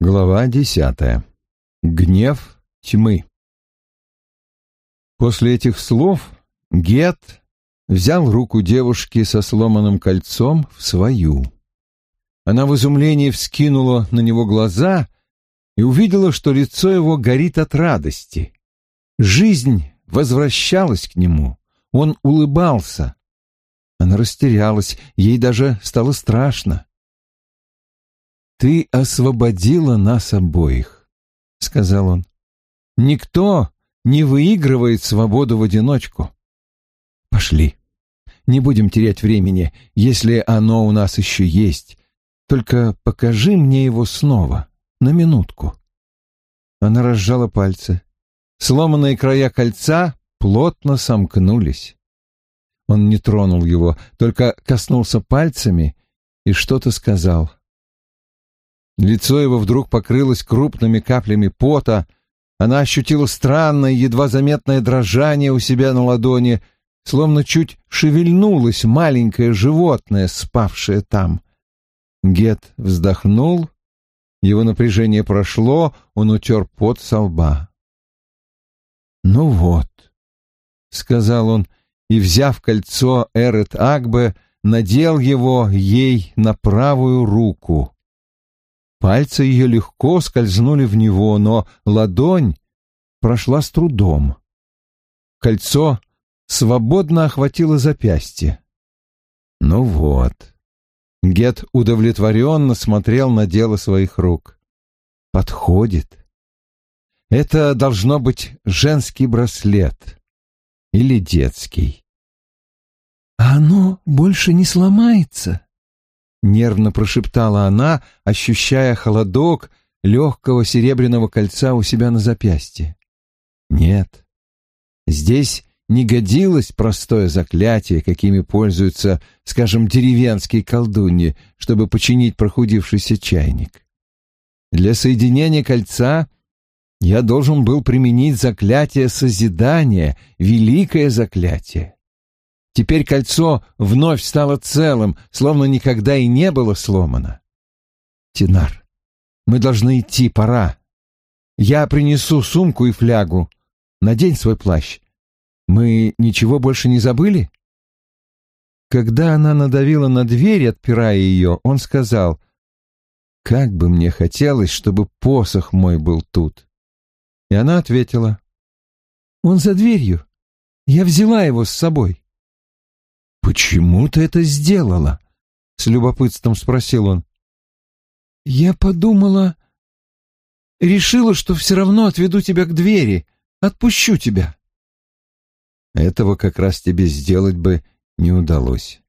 Глава десятая. Гнев тьмы. После этих слов Гет взял руку девушки со сломанным кольцом в свою. Она в изумлении вскинула на него глаза и увидела, что лицо его горит от радости. Жизнь возвращалась к нему, он улыбался. Она растерялась, ей даже стало страшно. «Ты освободила нас обоих», — сказал он. «Никто не выигрывает свободу в одиночку. Пошли. Не будем терять времени, если оно у нас еще есть. Только покажи мне его снова, на минутку». Она разжала пальцы. Сломанные края кольца плотно сомкнулись. Он не тронул его, только коснулся пальцами и что-то сказал. Лицо его вдруг покрылось крупными каплями пота. Она ощутила странное, едва заметное дрожание у себя на ладони, словно чуть шевельнулось маленькое животное, спавшее там. Гет вздохнул, его напряжение прошло, он утер пот со лба. «Ну вот», — сказал он, и, взяв кольцо Эрет Агбе, надел его ей на правую руку. Пальцы ее легко скользнули в него, но ладонь прошла с трудом. Кольцо свободно охватило запястье. Ну вот. Гет удовлетворенно смотрел на дело своих рук. Подходит. Это должно быть женский браслет. Или детский. «А оно больше не сломается?» Нервно прошептала она, ощущая холодок легкого серебряного кольца у себя на запястье. Нет, здесь не годилось простое заклятие, какими пользуются, скажем, деревенские колдуньи, чтобы починить прохудившийся чайник. Для соединения кольца я должен был применить заклятие созидания, великое заклятие. Теперь кольцо вновь стало целым, словно никогда и не было сломано. Тинар, мы должны идти, пора. Я принесу сумку и флягу. Надень свой плащ. Мы ничего больше не забыли? Когда она надавила на дверь, отпирая ее, он сказал, «Как бы мне хотелось, чтобы посох мой был тут». И она ответила, «Он за дверью. Я взяла его с собой». «Почему ты это сделала?» — с любопытством спросил он. «Я подумала... Решила, что все равно отведу тебя к двери, отпущу тебя». Этого как раз тебе сделать бы не удалось.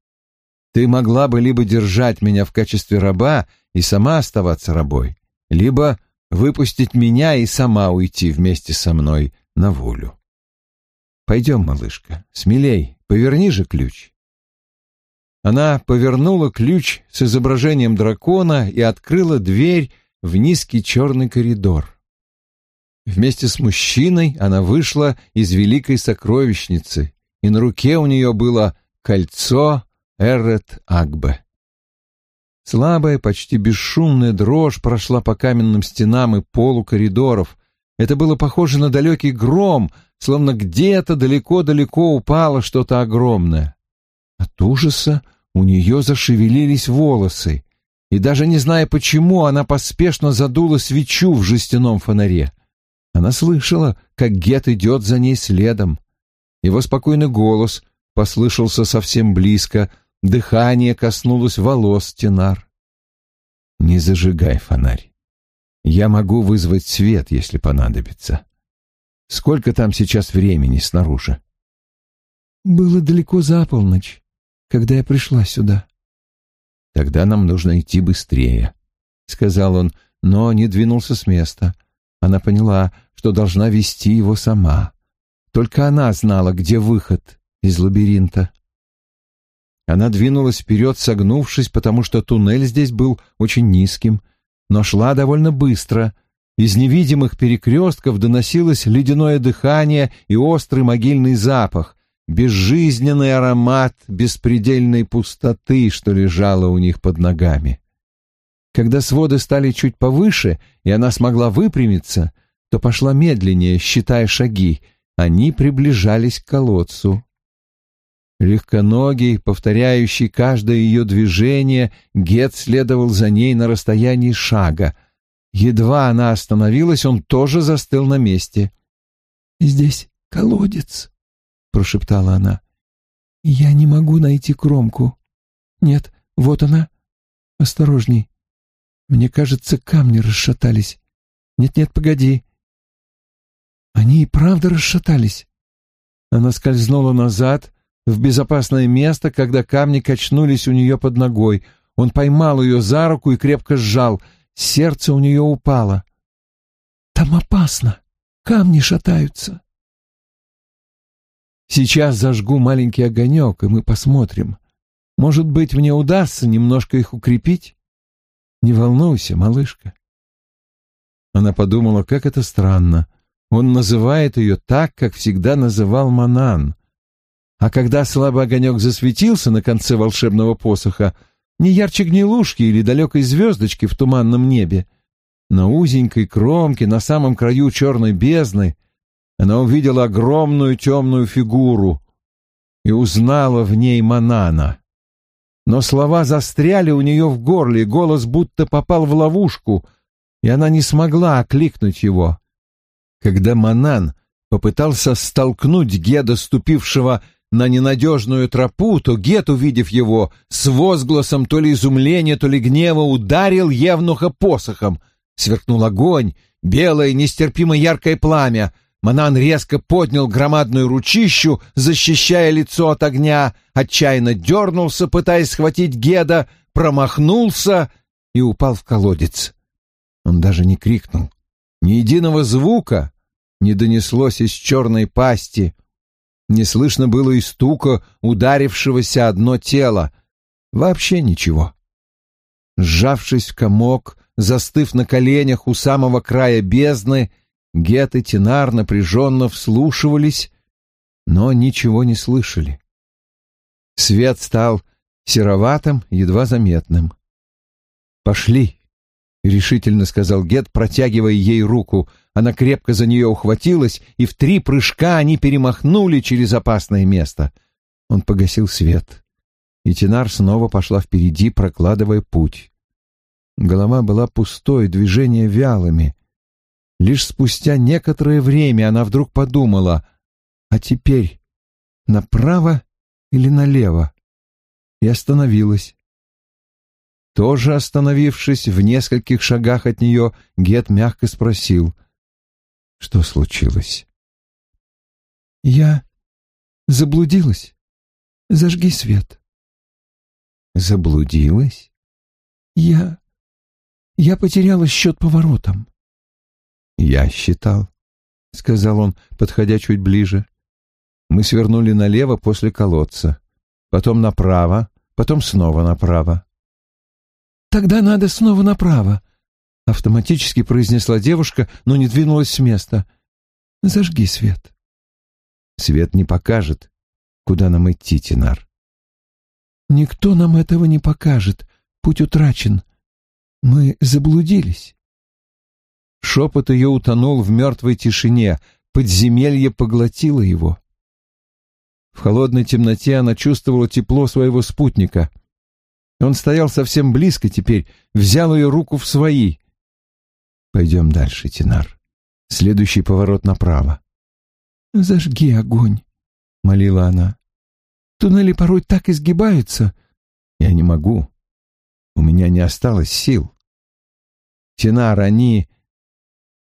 Ты могла бы либо держать меня в качестве раба и сама оставаться рабой, либо выпустить меня и сама уйти вместе со мной на волю. Пойдем, малышка, смелей, поверни же ключ. Она повернула ключ с изображением дракона и открыла дверь в низкий черный коридор. Вместе с мужчиной она вышла из великой сокровищницы, и на руке у нее было кольцо Эрет Агбе. Слабая, почти бесшумная дрожь прошла по каменным стенам и полу коридоров. Это было похоже на далекий гром, словно где-то далеко-далеко упало что-то огромное. От ужаса у нее зашевелились волосы, и даже не зная почему, она поспешно задула свечу в жестяном фонаре. Она слышала, как Гет идет за ней следом. Его спокойный голос послышался совсем близко, дыхание коснулось волос Тенар. «Не зажигай фонарь. Я могу вызвать свет, если понадобится. Сколько там сейчас времени снаружи?» «Было далеко за полночь когда я пришла сюда. Тогда нам нужно идти быстрее, сказал он, но не двинулся с места. Она поняла, что должна вести его сама. Только она знала, где выход из лабиринта. Она двинулась вперед, согнувшись, потому что туннель здесь был очень низким, но шла довольно быстро. Из невидимых перекрестков доносилось ледяное дыхание и острый могильный запах, безжизненный аромат беспредельной пустоты, что лежало у них под ногами. Когда своды стали чуть повыше, и она смогла выпрямиться, то пошла медленнее, считая шаги. Они приближались к колодцу. Легконогий, повторяющий каждое ее движение, Гет следовал за ней на расстоянии шага. Едва она остановилась, он тоже застыл на месте. «Здесь колодец», — прошептала она. «Я не могу найти кромку. Нет, вот она. Осторожней. Мне кажется, камни расшатались. Нет-нет, погоди. Они и правда расшатались». Она скользнула назад, в безопасное место, когда камни качнулись у нее под ногой. Он поймал ее за руку и крепко сжал. Сердце у нее упало. «Там опасно. Камни шатаются». «Сейчас зажгу маленький огонек, и мы посмотрим. Может быть, мне удастся немножко их укрепить? Не волнуйся, малышка». Она подумала, как это странно. Он называет ее так, как всегда называл Манан — а когда слабый огонек засветился на конце волшебного посоха, не ярче гнилушки или далекой звездочки в туманном небе, на узенькой кромке, на самом краю черной бездны, она увидела огромную темную фигуру и узнала в ней Манана. Но слова застряли у нее в горле, и голос будто попал в ловушку, и она не смогла окликнуть его. Когда Манан попытался столкнуть Геда, ступившего на ненадежную тропу, то Гет, увидев его, с возгласом то ли изумления, то ли гнева, ударил Евнуха посохом. Сверкнул огонь, белое, нестерпимо яркое пламя. Манан резко поднял громадную ручищу, защищая лицо от огня, отчаянно дернулся, пытаясь схватить Геда, промахнулся и упал в колодец. Он даже не крикнул. Ни единого звука не донеслось из черной пасти — не слышно было и стука ударившегося одно тело. Вообще ничего. Сжавшись в комок, застыв на коленях у самого края бездны, Гет и Тинар напряженно вслушивались, но ничего не слышали. Свет стал сероватым, едва заметным. «Пошли», — решительно сказал Гет, протягивая ей руку — она крепко за нее ухватилась, и в три прыжка они перемахнули через опасное место. Он погасил свет, и Тинар снова пошла впереди, прокладывая путь. Голова была пустой, движения вялыми. Лишь спустя некоторое время она вдруг подумала, а теперь направо или налево? И остановилась. Тоже остановившись в нескольких шагах от нее, Гет мягко спросил — что случилось? Я заблудилась. Зажги свет. Заблудилась? Я... Я потеряла счет поворотам. Я считал, — сказал он, подходя чуть ближе. Мы свернули налево после колодца, потом направо, потом снова направо. Тогда надо снова направо, — автоматически произнесла девушка, но не двинулась с места. «Зажги свет». «Свет не покажет, куда нам идти, Тинар». «Никто нам этого не покажет. Путь утрачен. Мы заблудились». Шепот ее утонул в мертвой тишине, подземелье поглотило его. В холодной темноте она чувствовала тепло своего спутника. Он стоял совсем близко теперь, взял ее руку в свои. Пойдем дальше, Тинар. Следующий поворот направо. «Зажги огонь», — молила она. «Туннели порой так изгибаются». «Я не могу. У меня не осталось сил». «Тинар, они...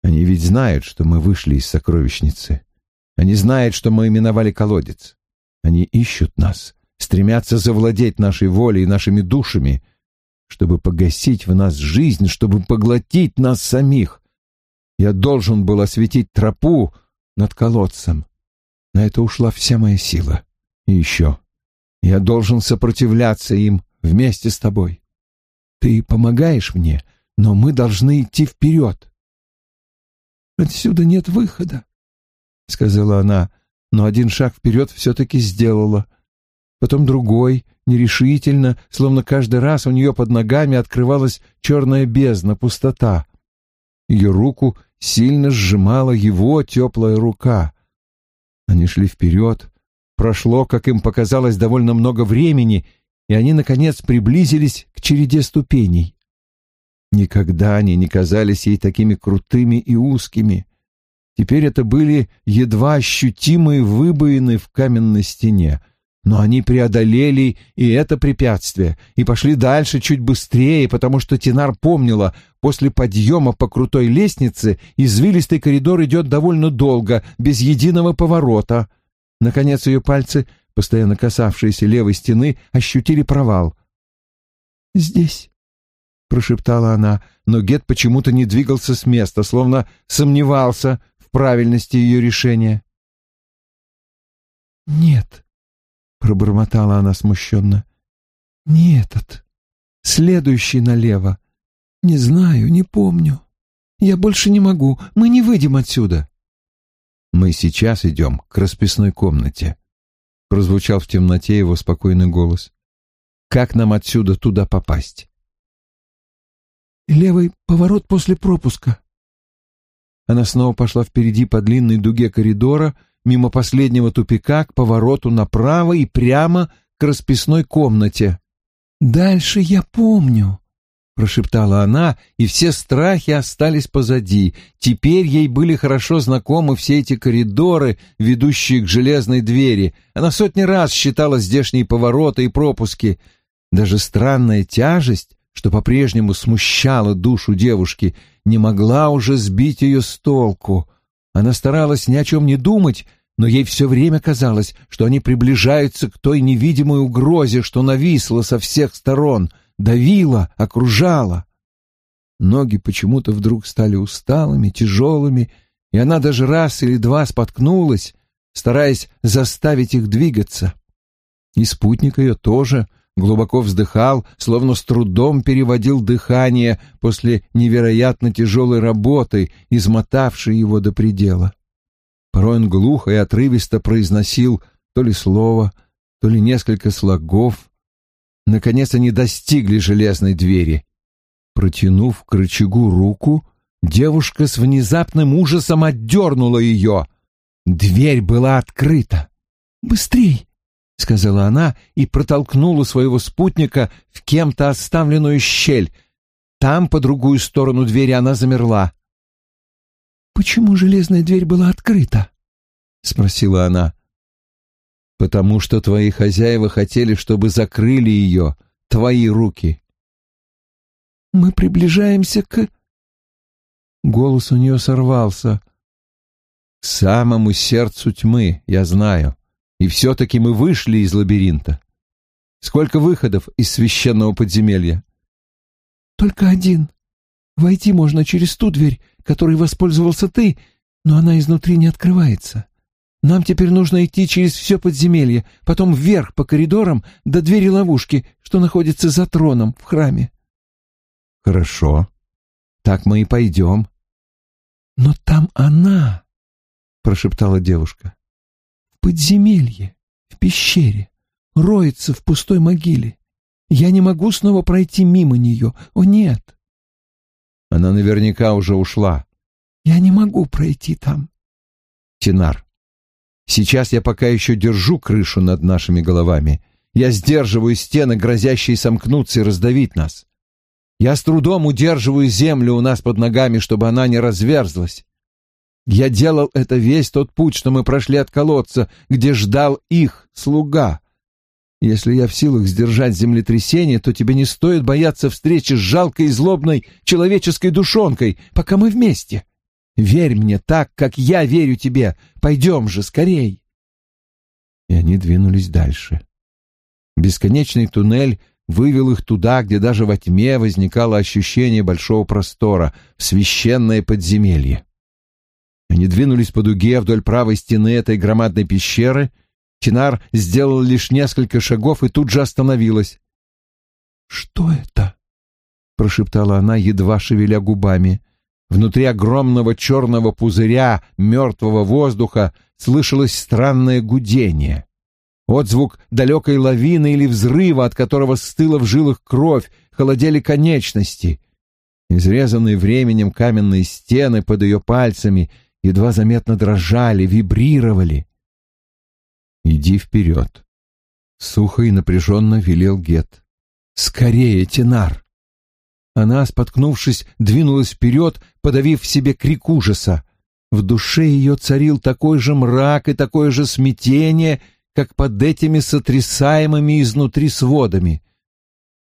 Они ведь знают, что мы вышли из сокровищницы. Они знают, что мы именовали колодец. Они ищут нас, стремятся завладеть нашей волей и нашими душами чтобы погасить в нас жизнь, чтобы поглотить нас самих. Я должен был осветить тропу над колодцем. На это ушла вся моя сила. И еще. Я должен сопротивляться им вместе с тобой. Ты помогаешь мне, но мы должны идти вперед. «Отсюда нет выхода», — сказала она, но один шаг вперед все-таки сделала. потом другой, нерешительно, словно каждый раз у нее под ногами открывалась черная бездна, пустота. Ее руку сильно сжимала его теплая рука. Они шли вперед. Прошло, как им показалось, довольно много времени, и они, наконец, приблизились к череде ступеней. Никогда они не казались ей такими крутыми и узкими. Теперь это были едва ощутимые выбоины в каменной стене. Но они преодолели и это препятствие, и пошли дальше чуть быстрее, потому что Тинар помнила, после подъема по крутой лестнице извилистый коридор идет довольно долго, без единого поворота. Наконец ее пальцы, постоянно касавшиеся левой стены, ощутили провал. «Здесь», — прошептала она, но Гет почему-то не двигался с места, словно сомневался в правильности ее решения. «Нет», — пробормотала она смущенно. «Не этот. Следующий налево. Не знаю, не помню. Я больше не могу. Мы не выйдем отсюда». «Мы сейчас идем к расписной комнате», — прозвучал в темноте его спокойный голос. «Как нам отсюда туда попасть?» «Левый поворот после пропуска». Она снова пошла впереди по длинной дуге коридора, — мимо последнего тупика к повороту направо и прямо к расписной комнате. «Дальше я помню», — прошептала она, и все страхи остались позади. Теперь ей были хорошо знакомы все эти коридоры, ведущие к железной двери. Она сотни раз считала здешние повороты и пропуски. Даже странная тяжесть, что по-прежнему смущала душу девушки, не могла уже сбить ее с толку — она старалась ни о чем не думать, но ей все время казалось, что они приближаются к той невидимой угрозе, что нависла со всех сторон, давила, окружала. Ноги почему-то вдруг стали усталыми, тяжелыми, и она даже раз или два споткнулась, стараясь заставить их двигаться. И спутник ее тоже глубоко вздыхал, словно с трудом переводил дыхание после невероятно тяжелой работы, измотавшей его до предела. Порой он глухо и отрывисто произносил то ли слово, то ли несколько слогов. Наконец они достигли железной двери. Протянув к рычагу руку, девушка с внезапным ужасом отдернула ее. Дверь была открыта. «Быстрей!» — сказала она и протолкнула своего спутника в кем-то оставленную щель. Там, по другую сторону двери, она замерла. «Почему железная дверь была открыта?» — спросила она. «Потому что твои хозяева хотели, чтобы закрыли ее, твои руки». «Мы приближаемся к...» Голос у нее сорвался. «К самому сердцу тьмы, я знаю. И все-таки мы вышли из лабиринта. Сколько выходов из священного подземелья? Только один. Войти можно через ту дверь, которой воспользовался ты, но она изнутри не открывается. Нам теперь нужно идти через все подземелье, потом вверх по коридорам до двери ловушки, что находится за троном в храме. Хорошо. Так мы и пойдем. Но там она, прошептала девушка подземелье, в пещере, роется в пустой могиле. Я не могу снова пройти мимо нее. О, нет. Она наверняка уже ушла. Я не могу пройти там. Тинар, сейчас я пока еще держу крышу над нашими головами. Я сдерживаю стены, грозящие сомкнуться и раздавить нас. Я с трудом удерживаю землю у нас под ногами, чтобы она не разверзлась. Я делал это весь тот путь, что мы прошли от колодца, где ждал их слуга. Если я в силах сдержать землетрясение, то тебе не стоит бояться встречи с жалкой и злобной человеческой душонкой, пока мы вместе. Верь мне так, как я верю тебе. Пойдем же, скорей. И они двинулись дальше. Бесконечный туннель вывел их туда, где даже во тьме возникало ощущение большого простора, в священное подземелье. Они двинулись по дуге вдоль правой стены этой громадной пещеры. Чинар сделал лишь несколько шагов и тут же остановилась. «Что это?» — прошептала она, едва шевеля губами. Внутри огромного черного пузыря мертвого воздуха слышалось странное гудение. Отзвук далекой лавины или взрыва, от которого стыла в жилах кровь, холодели конечности. Изрезанные временем каменные стены под ее пальцами едва заметно дрожали, вибрировали. «Иди вперед», — сухо и напряженно велел Гет. «Скорее, Тенар!» Она, споткнувшись, двинулась вперед, подавив в себе крик ужаса. В душе ее царил такой же мрак и такое же смятение, как под этими сотрясаемыми изнутри сводами.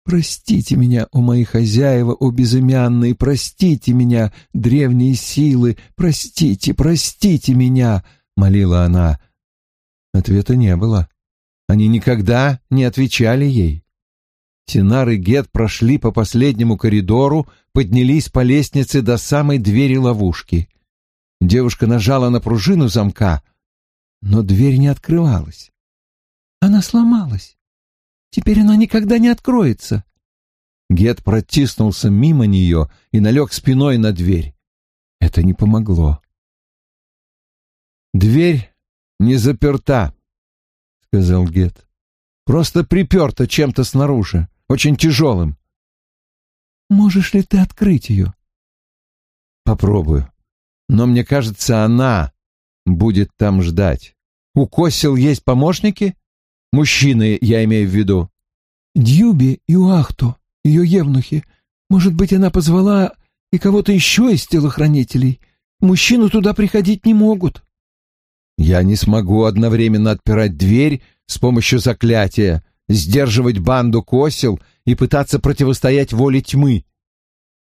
«Простите меня, о мои хозяева, о безымянные, простите меня, древние силы, простите, простите меня!» — молила она. Ответа не было. Они никогда не отвечали ей. Тинар и Гет прошли по последнему коридору, поднялись по лестнице до самой двери ловушки. Девушка нажала на пружину замка, но дверь не открывалась. Она сломалась. Теперь она никогда не откроется. Гет протиснулся мимо нее и налег спиной на дверь. Это не помогло. «Дверь не заперта», — сказал Гет. «Просто приперта чем-то снаружи, очень тяжелым». «Можешь ли ты открыть ее?» «Попробую но мне кажется, она будет там ждать. У Косил есть помощники? Мужчины, я имею в виду. Дьюби и Уахто, ее евнухи. Может быть, она позвала и кого-то еще из телохранителей. Мужчины туда приходить не могут. Я не смогу одновременно отпирать дверь с помощью заклятия, сдерживать банду косил и пытаться противостоять воле тьмы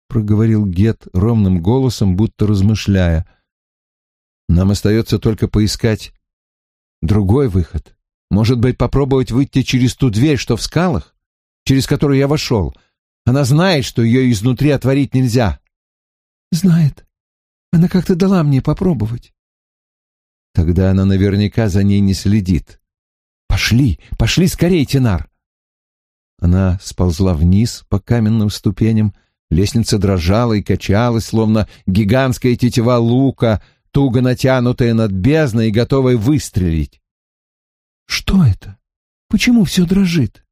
проговорил Гет ровным голосом, будто размышляя. Нам остается только поискать другой выход. Может быть, попробовать выйти через ту дверь, что в скалах, через которую я вошел. Она знает, что ее изнутри отворить нельзя. Знает. Она как-то дала мне попробовать. Тогда она наверняка за ней не следит. Пошли, пошли скорее, Тинар. Она сползла вниз по каменным ступеням, Лестница дрожала и качалась, словно гигантская тетива лука, туго натянутая над бездной и готовая выстрелить. «Что это? Почему все дрожит?»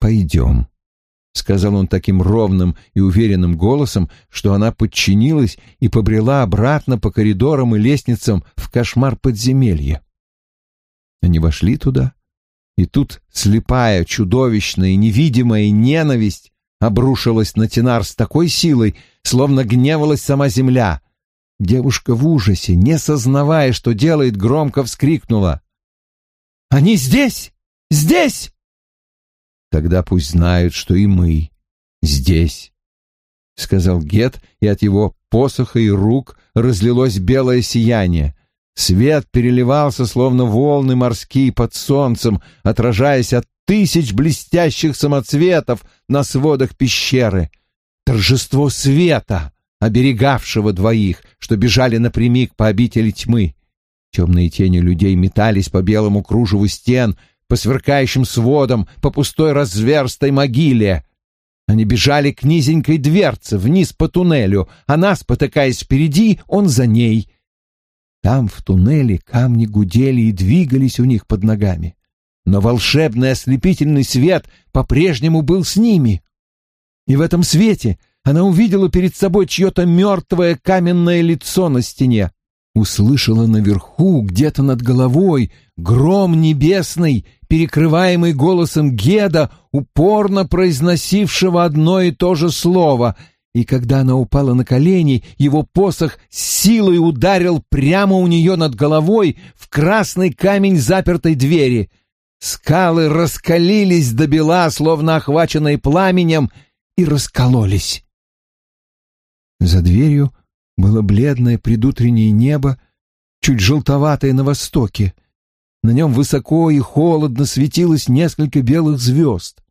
«Пойдем», — сказал он таким ровным и уверенным голосом, что она подчинилась и побрела обратно по коридорам и лестницам в кошмар подземелья. Они вошли туда, и тут слепая, чудовищная, невидимая ненависть обрушилась на Тинар с такой силой, словно гневалась сама земля. Девушка в ужасе, не сознавая, что делает, громко вскрикнула. «Они здесь! Здесь!» «Тогда пусть знают, что и мы здесь», — сказал Гет, и от его посоха и рук разлилось белое сияние. Свет переливался, словно волны морские под солнцем, отражаясь от тысяч блестящих самоцветов на сводах пещеры. Торжество света, оберегавшего двоих, что бежали напрямик по обители тьмы. Темные тени людей метались по белому кружеву стен, по сверкающим сводам, по пустой разверстой могиле. Они бежали к низенькой дверце, вниз по туннелю, она, спотыкаясь впереди, он за ней. Там, в туннеле, камни гудели и двигались у них под ногами но волшебный ослепительный свет по-прежнему был с ними. И в этом свете она увидела перед собой чье-то мертвое каменное лицо на стене, услышала наверху, где-то над головой, гром небесный, перекрываемый голосом Геда, упорно произносившего одно и то же слово, и когда она упала на колени, его посох силой ударил прямо у нее над головой в красный камень запертой двери — Скалы раскалились до бела, словно охваченные пламенем, и раскололись. За дверью было бледное предутреннее небо, чуть желтоватое на востоке. На нем высоко и холодно светилось несколько белых звезд.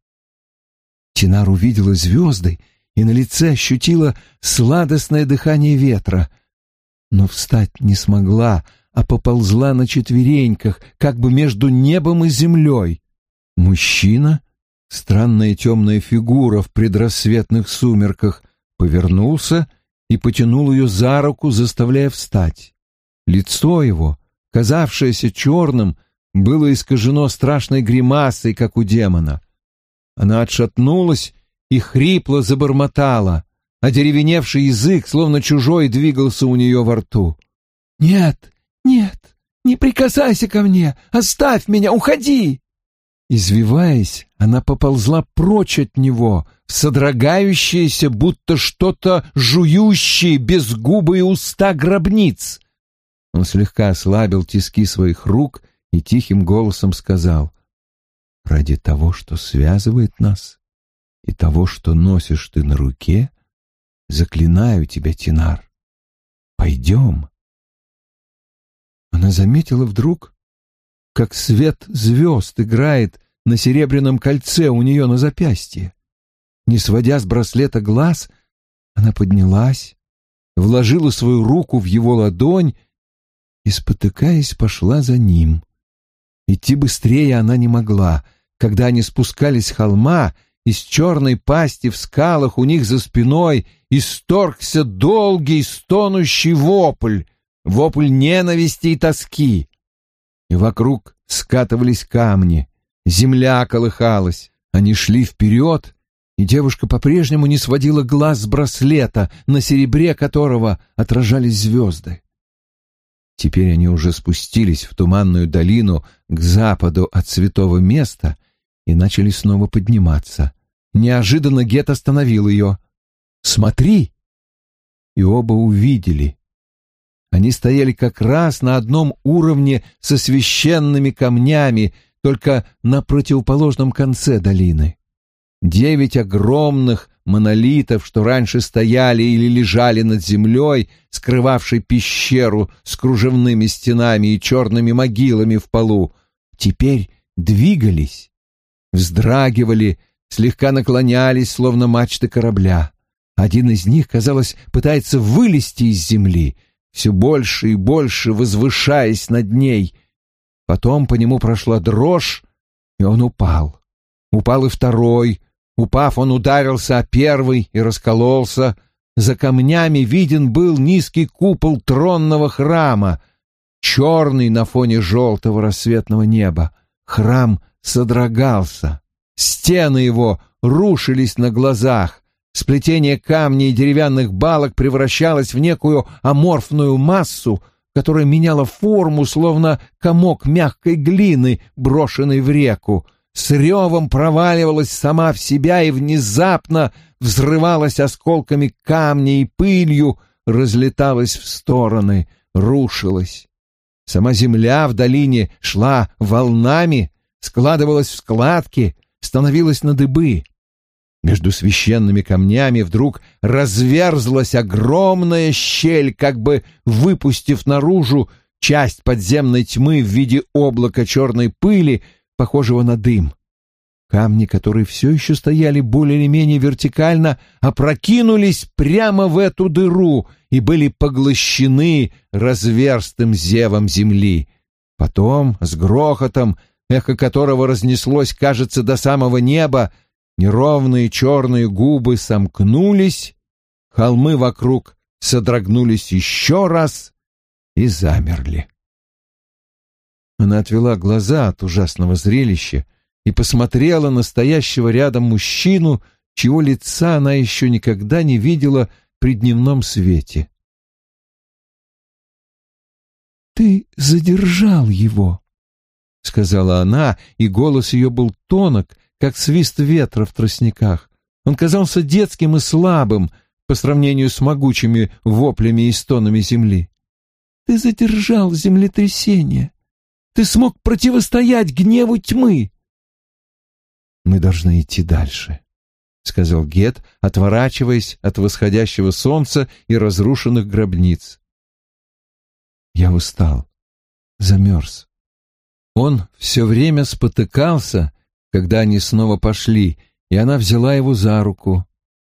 Тинар увидела звезды и на лице ощутила сладостное дыхание ветра, но встать не смогла, а поползла на четвереньках, как бы между небом и землей. Мужчина, странная темная фигура в предрассветных сумерках, повернулся и потянул ее за руку, заставляя встать. Лицо его, казавшееся черным, было искажено страшной гримасой, как у демона. Она отшатнулась и хрипло забормотала, а деревеневший язык, словно чужой, двигался у нее во рту. «Нет, нет, не прикасайся ко мне! Оставь меня, уходи!» Извиваясь, она поползла прочь от него, в содрогающиеся, будто что-то жующие безгубые уста гробниц. Он слегка ослабил тиски своих рук и тихим голосом сказал, «Ради того, что связывает нас, и того, что носишь ты на руке, заклинаю тебя, Тинар, пойдем». Она заметила вдруг, как свет звезд играет на серебряном кольце у нее на запястье. Не сводя с браслета глаз, она поднялась, вложила свою руку в его ладонь и, спотыкаясь, пошла за ним. Идти быстрее она не могла. Когда они спускались с холма, из черной пасти в скалах у них за спиной исторгся долгий стонущий вопль, вопль ненависти и тоски. И вокруг скатывались камни, земля колыхалась, они шли вперед, и девушка по-прежнему не сводила глаз с браслета, на серебре которого отражались звезды. Теперь они уже спустились в туманную долину к западу от святого места и начали снова подниматься. Неожиданно Гет остановил ее. «Смотри!» И оба увидели. Они стояли как раз на одном уровне со священными камнями, только на противоположном конце долины. Девять огромных монолитов, что раньше стояли или лежали над землей, скрывавшей пещеру с кружевными стенами и черными могилами в полу, теперь двигались, вздрагивали, слегка наклонялись, словно мачты корабля. Один из них, казалось, пытается вылезти из земли, все больше и больше возвышаясь над ней. Потом по нему прошла дрожь, и он упал. Упал и второй, Упав, он ударился о первый и раскололся. За камнями виден был низкий купол тронного храма, черный на фоне желтого рассветного неба. Храм содрогался. Стены его рушились на глазах. Сплетение камней и деревянных балок превращалось в некую аморфную массу, которая меняла форму, словно комок мягкой глины, брошенный в реку с ревом проваливалась сама в себя и внезапно взрывалась осколками камня и пылью, разлеталась в стороны, рушилась. Сама земля в долине шла волнами, складывалась в складки, становилась на дыбы. Между священными камнями вдруг разверзлась огромная щель, как бы выпустив наружу часть подземной тьмы в виде облака черной пыли, похожего на дым. Камни, которые все еще стояли более или менее вертикально, опрокинулись прямо в эту дыру и были поглощены разверстым зевом земли. Потом, с грохотом, эхо которого разнеслось, кажется, до самого неба, неровные черные губы сомкнулись, холмы вокруг содрогнулись еще раз и замерли. Она отвела глаза от ужасного зрелища и посмотрела на стоящего рядом мужчину, чьего лица она еще никогда не видела при дневном свете. «Ты задержал его», — сказала она, и голос ее был тонок, как свист ветра в тростниках. Он казался детским и слабым по сравнению с могучими воплями и стонами земли. «Ты задержал землетрясение. Ты смог противостоять гневу тьмы. Мы должны идти дальше, сказал Гет, отворачиваясь от восходящего солнца и разрушенных гробниц. Я устал, замерз. Он все время спотыкался, когда они снова пошли, и она взяла его за руку.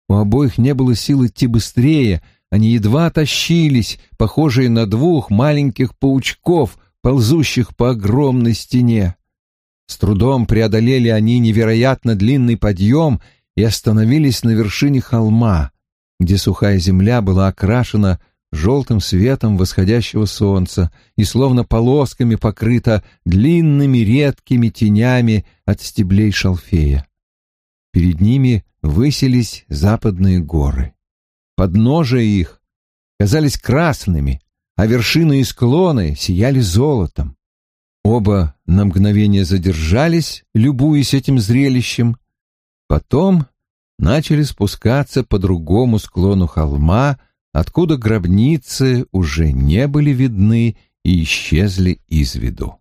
У обоих не было сил идти быстрее, они едва тащились, похожие на двух маленьких паучков, ползущих по огромной стене. С трудом преодолели они невероятно длинный подъем и остановились на вершине холма, где сухая земля была окрашена желтым светом восходящего солнца и словно полосками покрыта длинными редкими тенями от стеблей шалфея. Перед ними высились западные горы. Подножия их казались красными, а вершины и склоны сияли золотом. Оба на мгновение задержались, любуясь этим зрелищем, потом начали спускаться по другому склону холма, откуда гробницы уже не были видны и исчезли из виду.